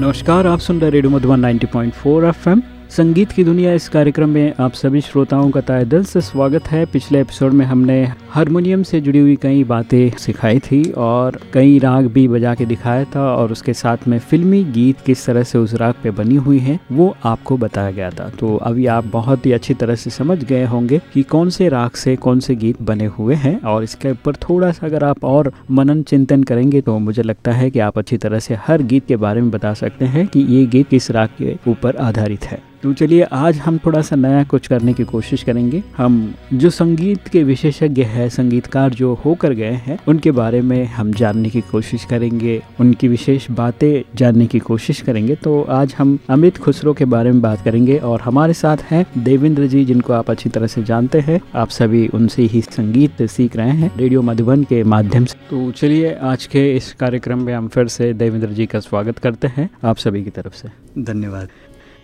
नमस्कार आप सुन रहे रेडियो मधुबन 90.4 एफएम। संगीत की दुनिया इस कार्यक्रम में आप सभी श्रोताओं का ताय दिल से स्वागत है। पिछले एपिसोड में हमने हारमोनियम से जुड़ी हुई कई बातें सिखाई थी और कई राग भी बजा के दिखाया था और उसके साथ में फिल्मी गीत किस तरह से उस राग पे बनी हुई है, वो आपको बताया गया था। तो अभी आप बहुत ही अच्छी तरह से समझ गए होंगे कि कौन से राग से कौन से गीत बने हुए हैं और इसके ऊपर थोड़ा सा अगर आप और मनन चिंतन करेंगे तो मुझे लगता है कि आप अच्छी तरह से हर गीत के बारे में बता सकते हैं कि ये गीत किस राग के ऊपर आधारित है। तो चलिए, आज हम थोड़ा सा नया कुछ करने की कोशिश करेंगे। हम जो संगीत के विशेषज्ञ हैं, संगीतकार जो होकर गए हैं, उनके बारे में हम जानने की कोशिश करेंगे, उनकी विशेष बातें जानने की कोशिश करेंगे। तो आज हम अमित खुसरो के बारे में बात करेंगे और हमारे साथ हैं देवेंद्र जी, जिनको आप अच्छी तरह से जानते हैं। आप सभी उनसे ही संगीत सीख रहे हैं रेडियो मधुबन के माध्यम से। तो चलिए, आज के इस कार्यक्रम में हम फिर से देवेंद्र जी का स्वागत करते हैं आप सभी की तरफ़ से। धन्यवाद।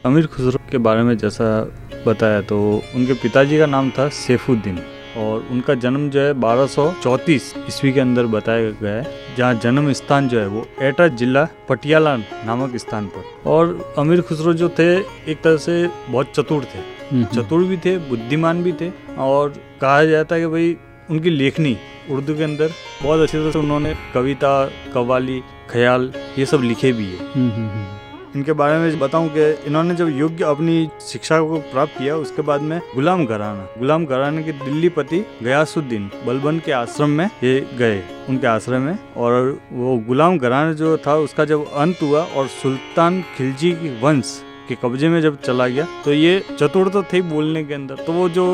अमीर खुसरो के बारे में जैसा बताया तो उनके पिताजी का नाम था सैफुद्दीन और उनका जन्म जो है बारह ईस्वी के अंदर बताया गया है जहाँ जन्म स्थान जो है वो एटा जिला पटियाला नामक स्थान पर। और अमीर खुसरो जो थे एक तरह से बहुत चतुर थे। हम्म, हम्म। चतुर भी थे बुद्धिमान भी थे और कहा जाता है कि भाई उनकी लेखनी उर्दू के अंदर बहुत अच्छी तरह से उन्होंने कविता कवाली ख्याल ये सब लिखे भी है। हम्म, इनके बारे में बताऊँ कि इन्होंने जब योग्य अपनी शिक्षा को प्राप्त किया, उसके बाद में गुलाम घराना गुलाम घराना के दिल्ली पति गयासुद्दीन बलबन के आश्रम में ये गए, उनके आश्रम में। और वो गुलाम घराना जो था, उसका जब अंत हुआ और सुल्तान खिलजी वंश के कब्जे में जब चला गया तो ये चतुर तो थे बोलने के अंदर। तो वो जो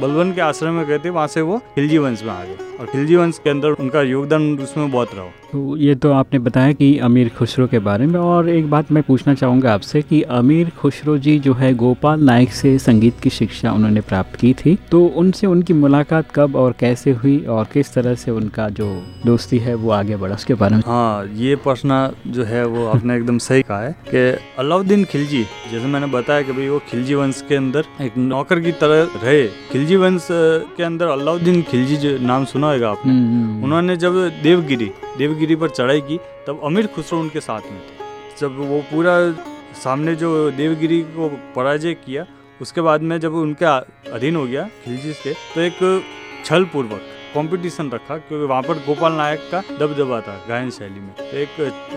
बलबन के आश्रम में गए थे वहाँ से वो खिलजी वंश में आ गए। और खिलजी वंश के अंदर उनका योगदान उसमें बहुत रहा। तो ये तो आपने बताया कि अमीर खुसरो के बारे में और एक बात मैं पूछना चाहूँगा आपसे कि अमीर खुसरो जी जो है गोपाल नायक से संगीत की शिक्षा उन्होंने प्राप्त की थी। तो उनसे उनकी मुलाकात कब और कैसे हुई और किस तरह से उनका जो दोस्ती है वो आगे बढ़ा उसके बारे में? हाँ ये प्रश्न जो है वो आपने एकदम सही कहा है कि अलाउद्दीन खिलजी जैसे मैंने बताया कि भाई वो खिलजी वंश के अंदर एक नौकर की तरह रहे। खिलजी वंश के अंदर अलाउद्दीन खिलजी जो नाम सुना होगा आपने हम्म, हम्म, हम्म। उन्होंने जब देवगिरी देवगिरी पर चढ़ाई की तब अमीर खुसरो उनके साथ में थे जब वो पूरा सामने जो देवगिरी को पराजय किया उसके बाद में जब उनका अधीन हो गया खिलजी से तो एक छल पूर्वक कंपटीशन रखा क्योंकि वहाँ पर गोपाल नायक का दबदबा था गायन शैली में। तो एक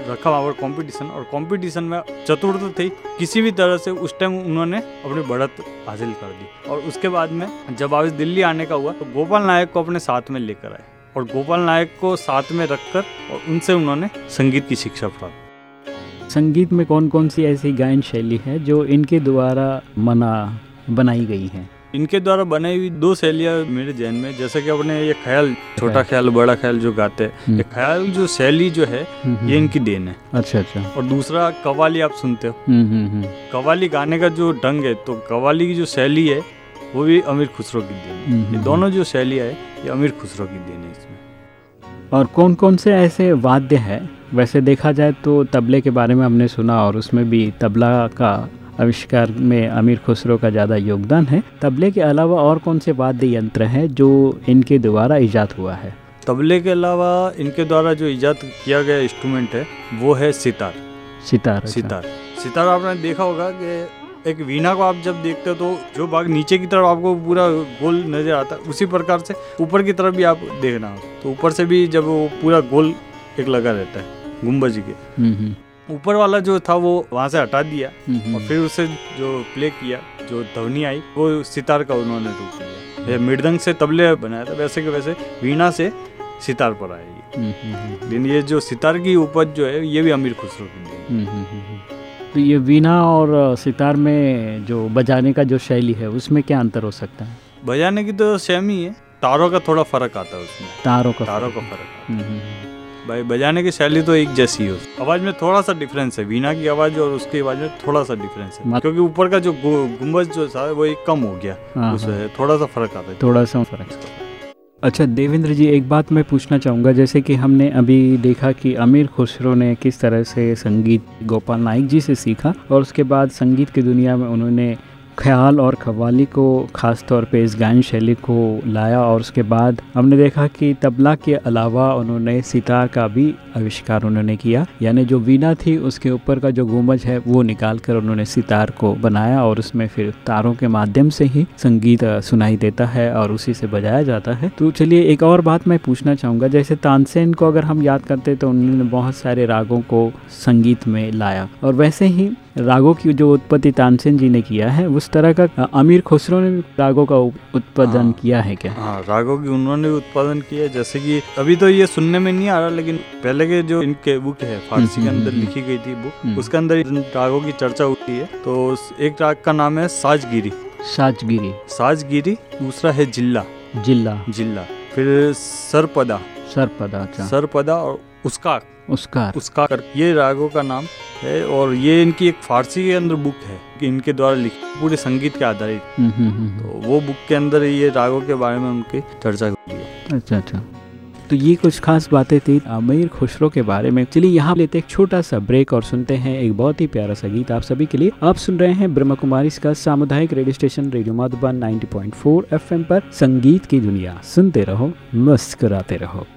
रखा वहाँ पर कंपटीशन और कंपटीशन में चतुर्थ थे। किसी भी तरह से उस टाइम उन्होंने अपनी बढ़त हासिल कर दी। और उसके बाद में जब आज दिल्ली आने का हुआ तो गोपाल नायक को अपने साथ में लेकर आए। और गोपाल नायक को साथ में रखकर और उनसे उन्होंने संगीत की शिक्षा प्राप्त संगीत में कौन कौन सी ऐसी गायन शैली है जो इनके द्वारा मना, बनाई गई है? इनके द्वारा बनाई हुई दो शैलियाँ मेरे जहन में जैसे कि अपने ये ख्याल छोटा ख्याल। बड़ा ख्याल जो गाते हैं हम्म। ये ख्याल जो शैली जो है हम्म, ये इनकी देन है। अच्छा अच्छा। और दूसरा कवाली आप सुनते हो। कवाली गाने का जो ढंग है तो कवाली की जो शैली है वो भी अमीर खुसरो की देन है। ये दोनों जो शैलियाँ है ये अमीर खुसरो की देन है इसमें। और कौन कौन से ऐसे वाद्य है? वैसे देखा जाए तो तबले के बारे में हमने सुना और उसमें भी तबला का आविष्कार में अमीर खुसरो का ज़्यादा योगदान है। तबले के अलावा और कौन से वाद्य यंत्र हैं जो इनके द्वारा ईजाद हुआ है? तबले के अलावा इनके द्वारा जो ईजाद किया गया इंस्ट्रूमेंट है वो है सितार। सितार अच्छा। सितार। सितार आपने देखा होगा कि एक वीणा को आप जब देखते हो तो जो भाग नीचे की तरफ़ आपको पूरा गोल नज़र आता है उसी प्रकार से ऊपर की तरफ़ भी आप देखना। तो ऊपर से भी जब वो पूरा गोल एक लगा रहता है गुम्बज के। हम्म, हम्म। ऊपर वाला जो था वो वहाँ से हटा दिया। और फिर उसे जो प्ले किया जो ध्वनि आई वो सितार का उन्होंने रूप लिया मृदंग से तबले बनाया था वैसे के वैसे वीणा से सितार पर आएगी हम्म, लेकिन ये जो सितार की उपज जो है ये भी अमीर खुसरो की तो ये वीणा और सितार में जो बजाने का जो शैली है उसमें क्या अंतर हो सकता है? बजाने की तो सेम ही है। तारों का थोड़ा फ़र्क आता है उसमें। तारों का तारों का फ़र्क भाई बजाने की शैली तो एक जैसी है। आवाज़ में थोड़ा सा डिफरेंस है वीणा की आवाज़ और उसकी आवाज़ में थोड़ा सा डिफरेंस है। क्योंकि ऊपर का जो गुम्बज जो था वो एक कम हो गया। हाँ, उसमें हाँ। थोड़ा सा फ़र्क आता है। थोड़ा सा फ़र्क। अच्छा देवेंद्र जी एक बात मैं पूछना चाहूँगा। जैसे कि हमने अभी देखा कि अमीर खुसरो ने किस तरह से संगीत गोपाल नाइक जी से सीखा और उसके बाद संगीत की दुनिया में उन्होंने ख्याल और कव्वाली को ख़ास तौर पे इस गायन शैली को लाया और उसके बाद हमने देखा कि तबला के अलावा उन्होंने सितार का भी आविष्कार उन्होंने किया। यानी जो वीणा थी, उसके ऊपर का जो गुमज है, वो निकाल कर उन्होंने सितार को बनाया और उसमें फिर तारों के माध्यम से ही संगीत सुनाई देता है और उसी से बजाया जाता है। तो चलिए एक और बात मैं पूछना चाहूँगा। जैसे तानसेन को अगर हम याद करते तो उन्होंने बहुत सारे रागों को संगीत में लाया और वैसे ही रागों की जो उत्पत्ति तानसेन जी ने किया है उस तरह का अमीर खुसरो ने रागों का उत्पादन हाँ, किया है क्या? हाँ रागों की उन्होंने उत्पादन किया जैसे कि अभी तो ये सुनने में नहीं आ रहा लेकिन पहले के जो इनके बुक है फारसी के हम्म, अंदर हम्म, लिखी गई थी बुक हम्म। उसके अंदर रागों की चर्चा होती है तो एक राग का नाम है साजगिरी। साजगिरी। साजगिरी दूसरा है जिल्ला। जिल्ला। जिल्ला। फिर सरपदा। सरपदा अच्छा। सरपदा और उसका उसका उसका कर ये रागों का नाम है और ये इनकी एक फारसी के अंदर बुक है कि इनके द्वारा लिखी पूरे संगीत के आधारित। हम्म, हम्म, हम्म, तो वो बुक के अंदर ये रागों के बारे में उनकी चर्चा हुई है। अच्छा अच्छा। तो ये कुछ खास बातें थी अमीर खुशरो के बारे में। चलिए यहाँ लेते एक छोटा सा ब्रेक और सुनते हैं एक बहुत ही प्यारा सा गीत आप सभी के लिए। आप सुन रहे हैं ब्रह्म कुमारी का सामुदायिक radio station radio Madhuban 90.4 FM पर संगीत की दुनिया। सुनते रहो मुस्कुराते रहो।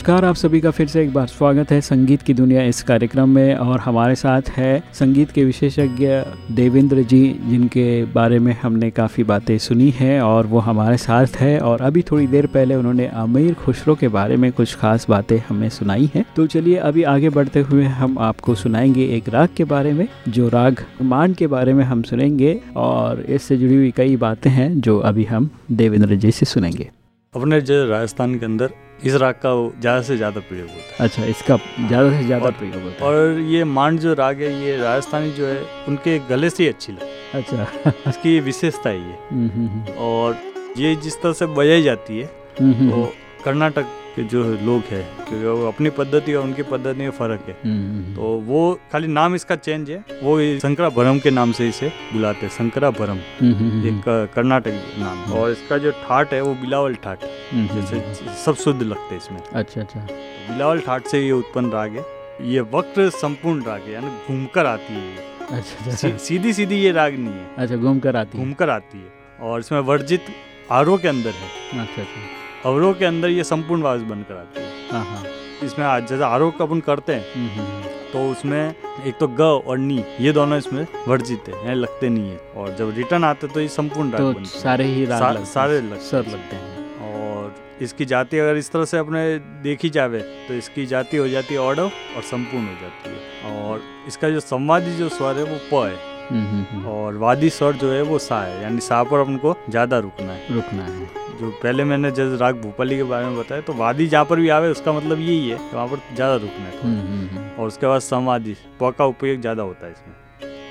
नमस्कार, आप सभी का फिर से एक बार स्वागत है संगीत की दुनिया इस कार्यक्रम में और हमारे साथ है संगीत के विशेषज्ञ देवेंद्र जी, जिनके बारे में हमने काफ़ी बातें सुनी हैं और वो हमारे साथ है और अभी थोड़ी देर पहले उन्होंने अमीर खुसरो के बारे में कुछ खास बातें हमें सुनाई हैं। तो चलिए अभी आगे बढ़ते हुए हम आपको सुनाएँगे एक राग के बारे में, जो राग मान के बारे में हम सुनेंगे और इससे जुड़ी हुई कई बातें हैं जो अभी हम देवेंद्र जी से सुनेंगे। अपने जो राजस्थान के अंदर इस राग का ज़्यादा से ज़्यादा प्रयोग होता है। अच्छा इसका ज़्यादा से ज़्यादा प्रयोग होता है। और ये मांड जो राग है ये राजस्थानी जो है उनके गले से ही अच्छी लगती अच्छा। इसकी विशेषता है। ये हम्म, हम्म, और ये जिस तरह से बजाई जाती है हम्म, हम्म, वो कर्नाटक के जो लोग हैं क्योंकि वो अपनी पद्धति और उनकी पद्धति में फ़र्क है। हम्म, तो वो खाली नाम इसका चेंज है। वो शंकरा भरम के नाम से इसे बुलाते हैं शंकरा भरम हम्म, हम्म, एक कर्नाटक नाम। और इसका जो ठाट है वो बिलावल ठाट हम्म, हम्म, जैसे सब शुद्ध लगते हैं इसमें। अच्छा अच्छा। बिलावल ठाट से ये उत्पन्न राग है। ये वक्र संपूर्ण राग है यानी घूमकर आती है ये। अच्छा सी, अच्छा। सीधी सीधी ये राग नहीं है। अच्छा घूम कर आती है। घूमकर आती है। और इसमें वर्जित आरोह के अंदर है। अच्छा अच्छा। अवरोह के अंदर ये संपूर्ण आवाज़ बनकर आती है। हाँ हाँ। इसमें आज जैसे आरोह का अपन करते हैं हम्म, हम्म, तो उसमें एक तो ग और नी ये दोनों इसमें वर्जित है लगते नहीं है। और जब रिटर्न आते तो ये संपूर्ण राग तो बनते सारे ही राग सा- लगते सारे लगते सर लगते हैं। और इसकी जाति अगर इस तरह से अपने देखी जावे तो इसकी जाति हो जाती है ऑडव और संपूर्ण हो जाती है। और इसका जो संवादी जो स्वर है वो प है। और वादी स्वर जो है वो सा है यानी सा पर अपन को ज़्यादा रुकना है। रुकना है। जो पहले मैंने जैसे राग भूपाली के बारे में बताया तो वादी जहाँ पर भी आवे उसका मतलब यही है कि वहाँ पर ज़्यादा रुकना है और उसके बाद संवादी प का उपयोग ज़्यादा होता है इसमें।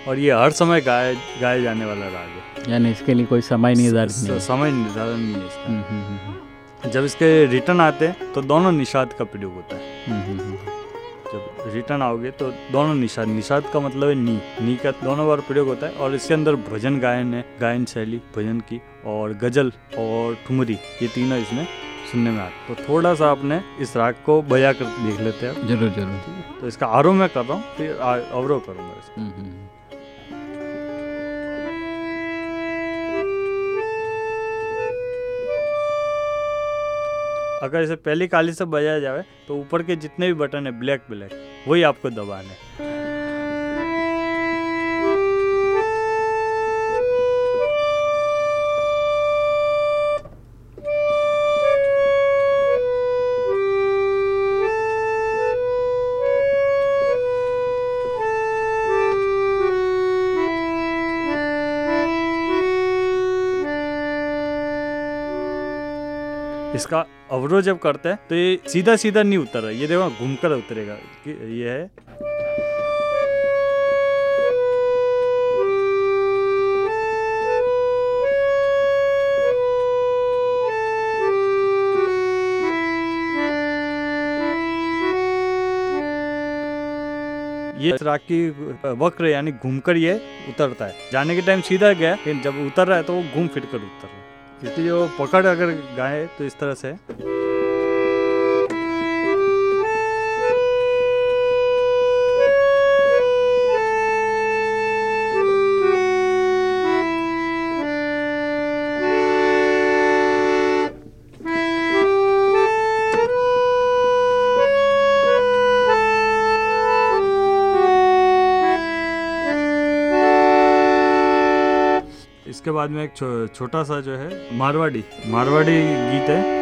और ये हर समय गाए गाए जाने वाला राग है। यानी इसके लिए कोई समय निर्धारित समय निर्धारण नहीं है इसका। जब इसके रिटर्न आते हैं तो दोनों निषाद का प्रयोग होता है। रिटर्न आओगे तो दोनों निषाद। निषाद का मतलब है नी। नी का दोनों बार प्रयोग होता है और इसके अंदर भजन गायन है गायन शैली भजन की और गज़ल और ठुमरी ये तीनों इसमें सुनने में आते तो थोड़ा सा आपने इस राग को बया कर देख लेते हैं। ज़रूर ज़रूर। तो इसका आरोह मैं कर रहा हूँ फिर अवरोह करूँगा इसका। अगर इसे पहली काली से बजाया जाए तो ऊपर के जितने भी बटन है, ब्लैक ब्लैक, वही आपको दबाना हैं। इसका अवरोध जब करते हैं तो ये सीधा सीधा नहीं उतर रहा ये देखो, घूमकर उतरेगा। ये है। ये इस राग की वक्र यानी घूमकर ये उतरता है। जाने के टाइम सीधा गया लेकिन जब उतर रहा है तो वो घूम फिर कर उतर रहा है। इसकी जो पकड़ अगर गाए तो इस तरह से। बाद में एक छो, छोटा सा जो है मारवाड़ी मारवाड़ी गीत है।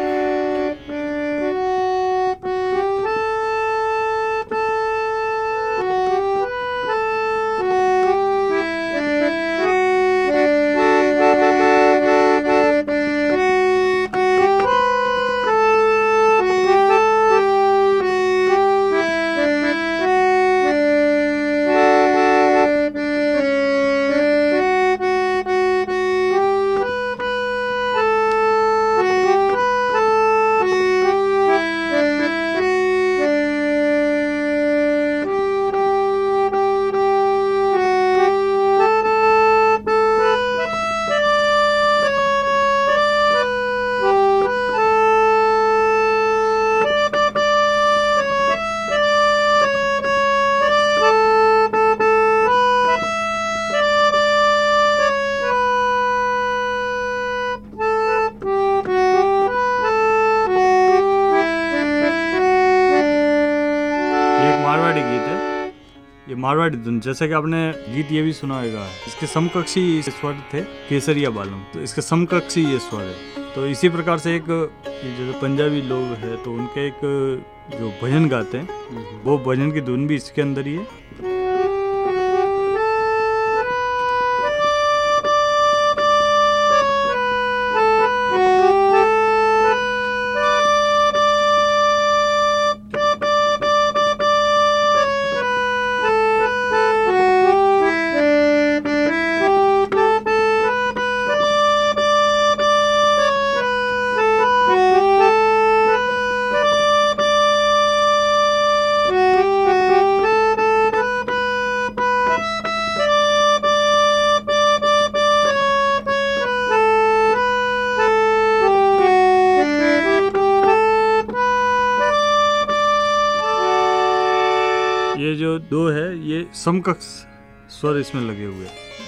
मारवाड़ी धुन जैसे कि आपने गीत ये भी सुना होगा। इसके समकक्षी स्वर थे केसरिया बालम। तो इसके समकक्षी ये स्वर है। तो इसी प्रकार से एक जो जैसे पंजाबी लोग हैं तो उनके एक जो भजन गाते हैं वो भजन की धुन भी इसके अंदर ही है। समकक्ष स्वर इसमें लगे हुए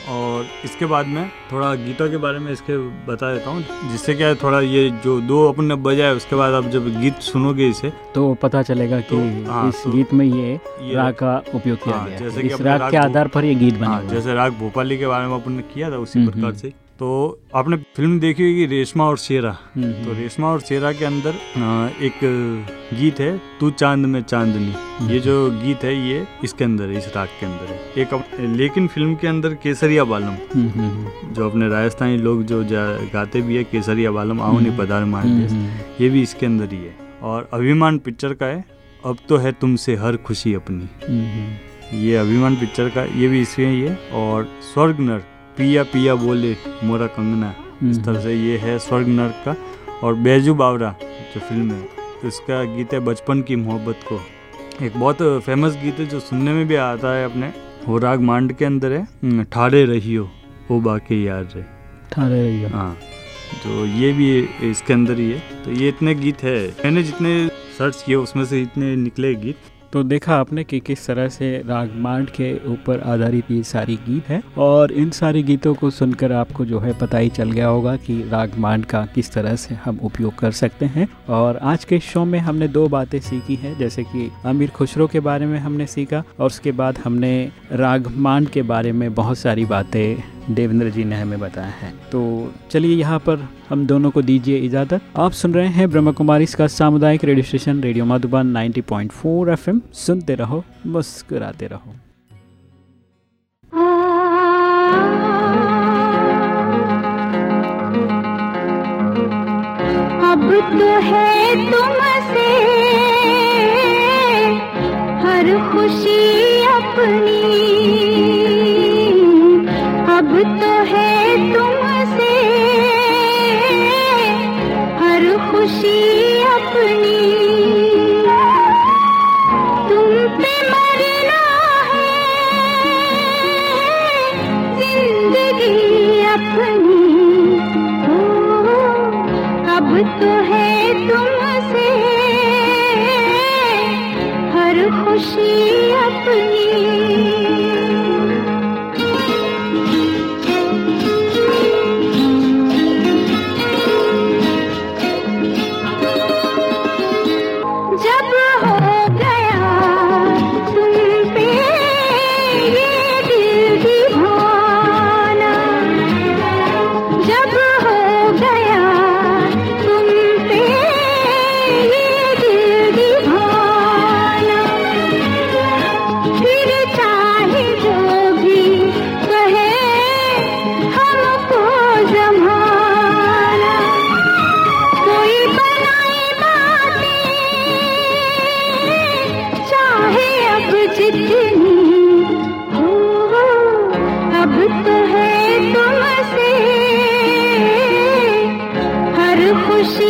और इसके बाद में थोड़ा गीता के बारे में इसके बता देता हूँ जिससे क्या है थोड़ा ये जो दो अपन ने बजाए उसके बाद आप जब गीत सुनोगे इसे तो पता चलेगा कि तो, हाँ, इस तो गीत में ये ये राग का उपयोग किया हाँ, गया जैसे है कि इस राग राग के आधार पर ये गीत बना हाँ। जैसे राग भोपाली के बारे में अपन ने किया था उसी हम्म, प्रकार हम्म। से तो आपने फ़िल्म देखी होगी रेशमा और शेरा। हम्म, तो हम्म, रेशमा और शेरा के अंदर एक गीत है तू चाँद में चांदनी। ये जो गीत है ये इसके अंदर है इस राग के अंदर है। एक लेकिन फ़िल्म के अंदर केसरिया बालम हम्म, हम्म, हम्म, जो अपने राजस्थानी लोग जो गाते भी है केसरिया बालम आओ नहीं हम्म, पधार मान हम्म, हम्म, ये भी इसके अंदर ही है। और अभिमान पिक्चर का है अब तो है तुमसे हर खुशी अपनी। हम्म, हम्म, ये अभिमान पिक्चर का ये भी इसमें ही है। और स्वर्ग नर पिया पिया बोले मोरा कंगना। इस हम्म, तरह से ये है स्वर्ग नर का। और बैजू बावरा जो फ़िल्म है इसका गीत है बचपन की मोहब्बत को। एक बहुत फ़ेमस गीत है जो सुनने में भी आता है अपने। वो राग मांड के अंदर है। हम्म, ठाड़े रहियो ओ बाके यार रे। ठाड़े रहिए हाँ तो ये भी इसके अंदर ही है। तो ये इतने गीत है। मैंने जितने सर्च किए उसमें से इतने निकले गीत। तो देखा आपने कि किस तरह से राग मांड के ऊपर आधारित ये सारी गीत है। और इन सारी गीतों को सुनकर आपको जो है पता ही चल गया होगा कि राग मांड का किस तरह से हम उपयोग कर सकते हैं। और आज के शो में हमने दो बातें सीखी हैं, जैसे कि अमीर खुसरो के बारे में हमने सीखा और उसके बाद हमने राग मांड के बारे में बहुत सारी बातें देवेंद्र जी ने हमें बताया है। तो चलिए यहाँ पर हम दोनों को दीजिए इजाज़त। आप सुन रहे हैं ब्रह्म कुमारी इसका सामुदायिक radio station, radio Madhuban 90.4 FM. सुनते रहो, मुस्कुराते रहो। अब तो है तुमसे हर खुशी अपनी। तो है तुमसे। हर खुशी अपनी। तुम ज़िंदगी अपनी। अब तो है तुमसे। हर खुशी अपनी। खुशी